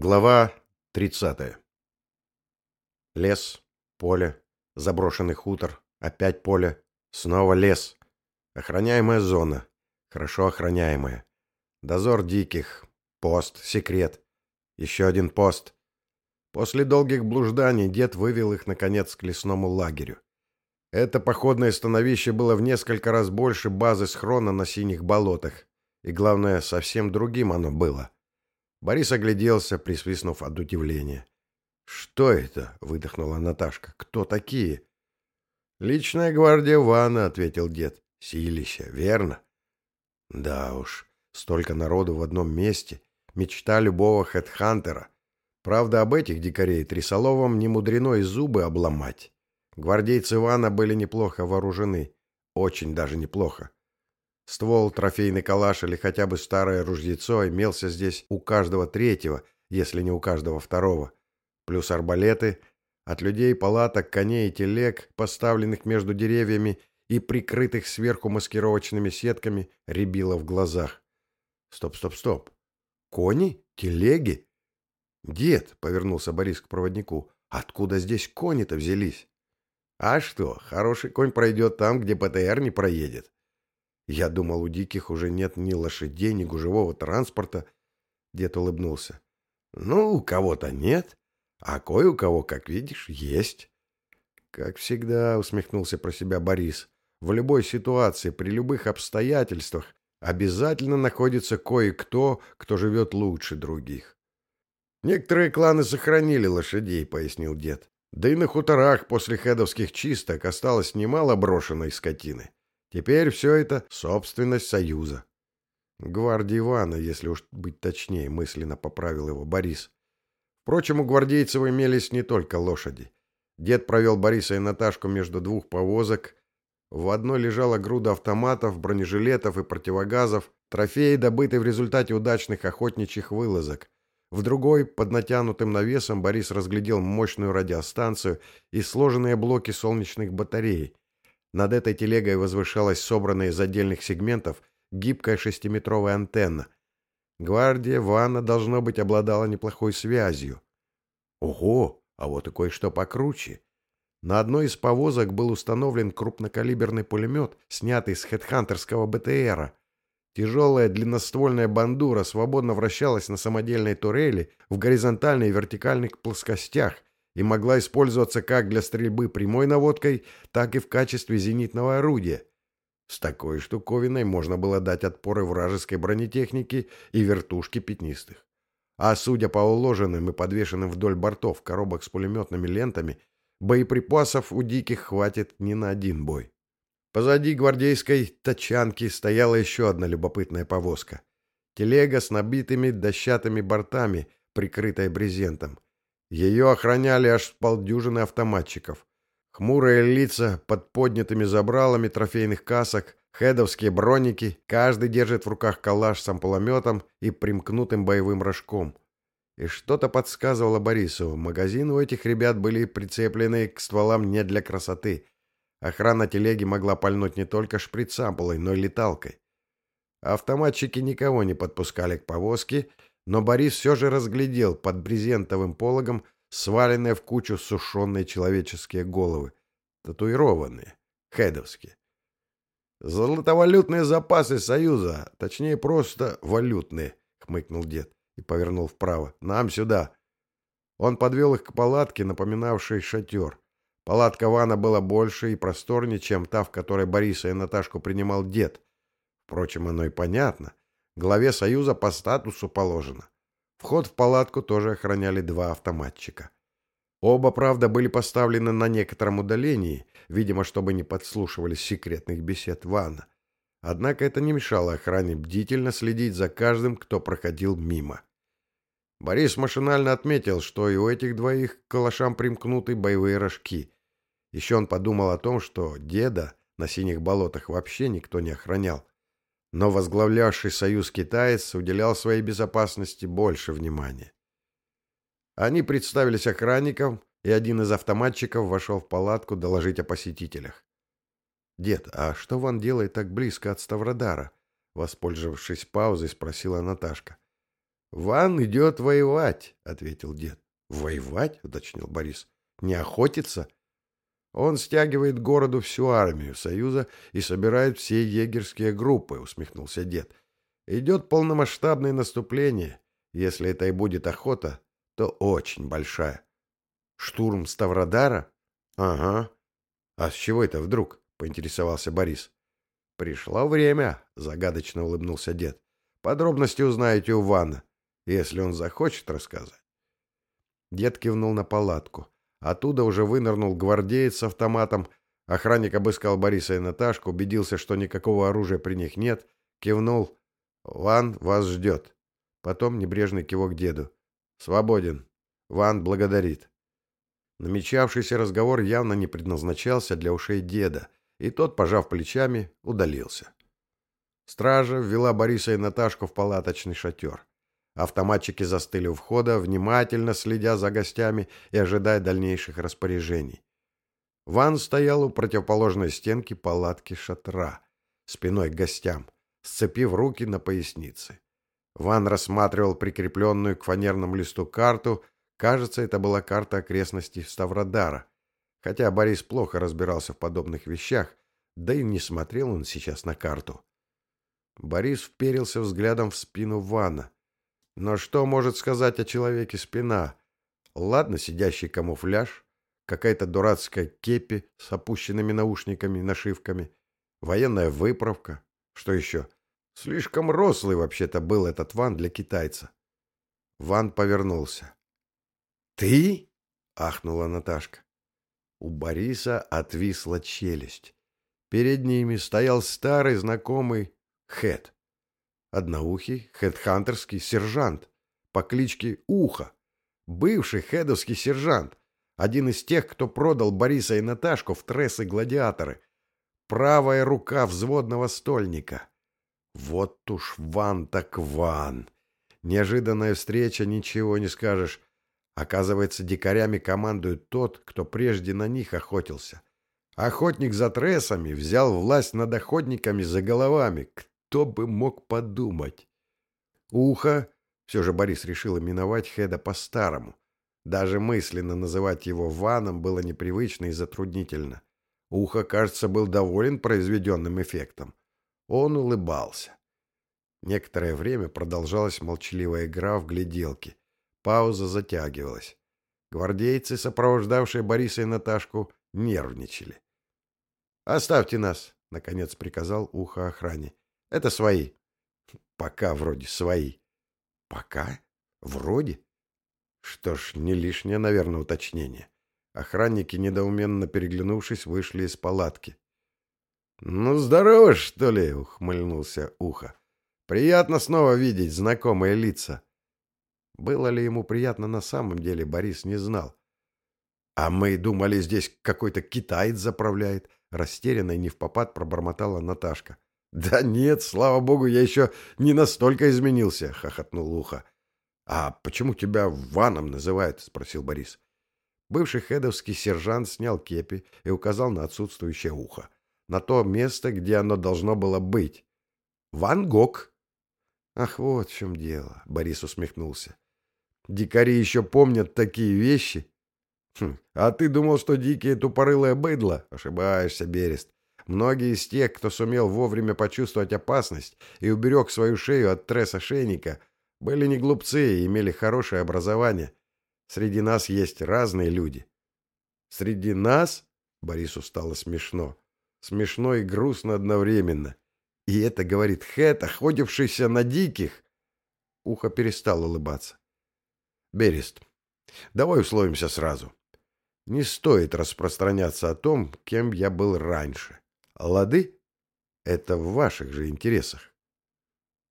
Глава 30. Лес, поле, заброшенный хутор, опять поле, снова лес. Охраняемая зона, хорошо охраняемая. Дозор диких, пост, секрет. Еще один пост. После долгих блужданий дед вывел их, наконец, к лесному лагерю. Это походное становище было в несколько раз больше базы схрона на синих болотах. И, главное, совсем другим оно было — Борис огляделся, присвистнув от удивления. «Что это?» — выдохнула Наташка. «Кто такие?» «Личная гвардия Вана», — ответил дед. «Силища, верно?» «Да уж, столько народу в одном месте. Мечта любого хедхантера. Правда, об этих дикарей Трисоловым не мудрено и зубы обломать. Гвардейцы Вана были неплохо вооружены. Очень даже неплохо. Ствол, трофейный калаш или хотя бы старое ружьецо имелся здесь у каждого третьего, если не у каждого второго. Плюс арбалеты. От людей, палаток, коней и телег, поставленных между деревьями и прикрытых сверху маскировочными сетками, рябило в глазах. Стоп, стоп, стоп. Кони? Телеги? Дед, повернулся Борис к проводнику, откуда здесь кони-то взялись? А что, хороший конь пройдет там, где ПТР не проедет. Я думал, у диких уже нет ни лошадей, ни гужевого транспорта. Дед улыбнулся. Ну, у кого-то нет, а кое у кого, как видишь, есть. Как всегда, усмехнулся про себя Борис. В любой ситуации, при любых обстоятельствах обязательно находится кое-кто, кто живет лучше других. Некоторые кланы сохранили лошадей, пояснил дед. Да и на хуторах после хедовских чисток осталось немало брошенной скотины. Теперь все это собственность Союза. Гвардии Ивана, если уж быть точнее, мысленно поправил его Борис. Впрочем, у гвардейцев имелись не только лошади. Дед провел Бориса и Наташку между двух повозок. В одной лежала груда автоматов, бронежилетов и противогазов, трофеи, добытые в результате удачных охотничьих вылазок. В другой, под натянутым навесом, Борис разглядел мощную радиостанцию и сложенные блоки солнечных батарей – над этой телегой возвышалась собранная из отдельных сегментов гибкая шестиметровая антенна. Гвардия Ванна, должно быть, обладала неплохой связью. Ого, а вот и кое-что покруче. На одной из повозок был установлен крупнокалиберный пулемет, снятый с хедхантерского БТРа. Тяжелая длинноствольная бандура свободно вращалась на самодельной турели в горизонтальной и вертикальных плоскостях, и могла использоваться как для стрельбы прямой наводкой, так и в качестве зенитного орудия. С такой штуковиной можно было дать отпоры вражеской бронетехнике и вертушки пятнистых. А судя по уложенным и подвешенным вдоль бортов коробок с пулеметными лентами, боеприпасов у диких хватит не на один бой. Позади гвардейской тачанки стояла еще одна любопытная повозка. Телега с набитыми дощатыми бортами, прикрытая брезентом. Ее охраняли аж полдюжины автоматчиков. Хмурые лица под поднятыми забралами трофейных касок, хедовские броники, каждый держит в руках калаш с ампулометом и примкнутым боевым рожком. И что-то подсказывало Борисову, магазины у этих ребят были прицеплены к стволам не для красоты. Охрана телеги могла пальнуть не только шприц-ампулой, но и леталкой. Автоматчики никого не подпускали к повозке но Борис все же разглядел под брезентовым пологом сваленные в кучу сушеные человеческие головы, татуированные, хедовские. «Золотовалютные запасы Союза, точнее просто валютные», — хмыкнул дед и повернул вправо. «Нам сюда». Он подвел их к палатке, напоминавшей шатер. Палатка Вана была больше и просторнее, чем та, в которой Бориса и Наташку принимал дед. Впрочем, оно и понятно. Главе Союза по статусу положено. Вход в палатку тоже охраняли два автоматчика. Оба, правда, были поставлены на некотором удалении, видимо, чтобы не подслушивались секретных бесед Вана. Однако это не мешало охране бдительно следить за каждым, кто проходил мимо. Борис машинально отметил, что и у этих двоих к калашам примкнуты боевые рожки. Еще он подумал о том, что деда на синих болотах вообще никто не охранял но возглавлявший союз китаец уделял своей безопасности больше внимания. Они представились охранникам, и один из автоматчиков вошел в палатку доложить о посетителях. «Дед, а что Ван делает так близко от Ставродара?» Воспользовавшись паузой, спросила Наташка. Ван идет воевать, ответил дед. Воевать? уточнил Борис. Не охотиться? Он стягивает городу всю армию Союза и собирает все егерские группы, усмехнулся дед. Идет полномасштабное наступление. Если это и будет охота, то очень большая. Штурм Ставродара? Ага. А с чего это вдруг? Поинтересовался Борис. Пришло время, загадочно улыбнулся дед. Подробности узнаете у Вана, если он захочет рассказать. Дед кивнул на палатку. Оттуда уже вынырнул гвардеец с автоматом. Охранник обыскал Бориса и Наташку, убедился, что никакого оружия при них нет, кивнул. «Ван вас ждет». Потом небрежный кивок деду. «Свободен. Ван благодарит». Намечавшийся разговор явно не предназначался для ушей деда, и тот, пожав плечами, удалился. Стража ввела Бориса и Наташку в палаточный шатер. Автоматчики застыли у входа, внимательно следя за гостями и ожидая дальнейших распоряжений. Ван стоял у противоположной стенки палатки шатра, спиной к гостям, сцепив руки на пояснице. Ван рассматривал прикрепленную к фанерному листу карту. Кажется, это была карта окрестностей Ставродара. Хотя Борис плохо разбирался в подобных вещах, да и не смотрел он сейчас на карту. Борис вперился взглядом в спину Вана. Но что может сказать о человеке спина? Ладно, сидящий камуфляж, какая-то дурацкая кепи с опущенными наушниками, нашивками, военная выправка. Что еще? Слишком рослый вообще-то был этот Ван для китайца. Ван повернулся. «Ты?» — ахнула Наташка. У Бориса отвисла челюсть. Перед ними стоял старый знакомый Хэт. Одноухий, хедхантерский сержант по кличке Ухо. Бывший хедовский сержант. Один из тех, кто продал Бориса и Наташку в трессы-гладиаторы. Правая рука взводного стольника. Вот уж ван так ван. Неожиданная встреча, ничего не скажешь. Оказывается, дикарями командует тот, кто прежде на них охотился. Охотник за трессами взял власть над охотниками за головами. Кто бы мог подумать? Ухо. Все же Борис решил именовать Хеда по-старому. Даже мысленно называть его Ваном было непривычно и затруднительно. Ухо, кажется, был доволен произведенным эффектом. Он улыбался. Некоторое время продолжалась молчаливая игра в гляделки. Пауза затягивалась. Гвардейцы, сопровождавшие Бориса и Наташку, нервничали. «Оставьте нас», — наконец приказал ухо охране. Это свои. Пока вроде свои. Пока? Вроде? Что ж, не лишнее, наверное, уточнение. Охранники, недоуменно переглянувшись, вышли из палатки. «Ну, здорово, что ли?» — ухмыльнулся Ухо. «Приятно снова видеть знакомые лица». Было ли ему приятно на самом деле, Борис не знал. «А мы думали, здесь какой-то китаец заправляет», — растерянно и не в попад пробормотала Наташка. «Да нет, слава богу, я еще не настолько изменился», — хохотнул Ухо. «А почему тебя Ваном называют?» — спросил Борис. Бывший хедовский сержант снял кепи и указал на отсутствующее ухо. На то место, где оно должно было быть. «Ван Гог!» «Ах, вот в чем дело», — Борис усмехнулся. «Дикари еще помнят такие вещи?» хм, «А ты думал, что дикие тупорылое быдло?» «Ошибаешься, Берест. Многие из тех, кто сумел вовремя почувствовать опасность и уберег свою шею от тресса шейника, были не глупцы и имели хорошее образование. Среди нас есть разные люди. Среди нас? Борису стало смешно. Смешно и грустно одновременно. И это говорит Хэт, охотившийся на диких. Ухо перестал улыбаться. Берест, давай условимся сразу. Не стоит распространяться о том, кем я был раньше. Лады? Это в ваших же интересах.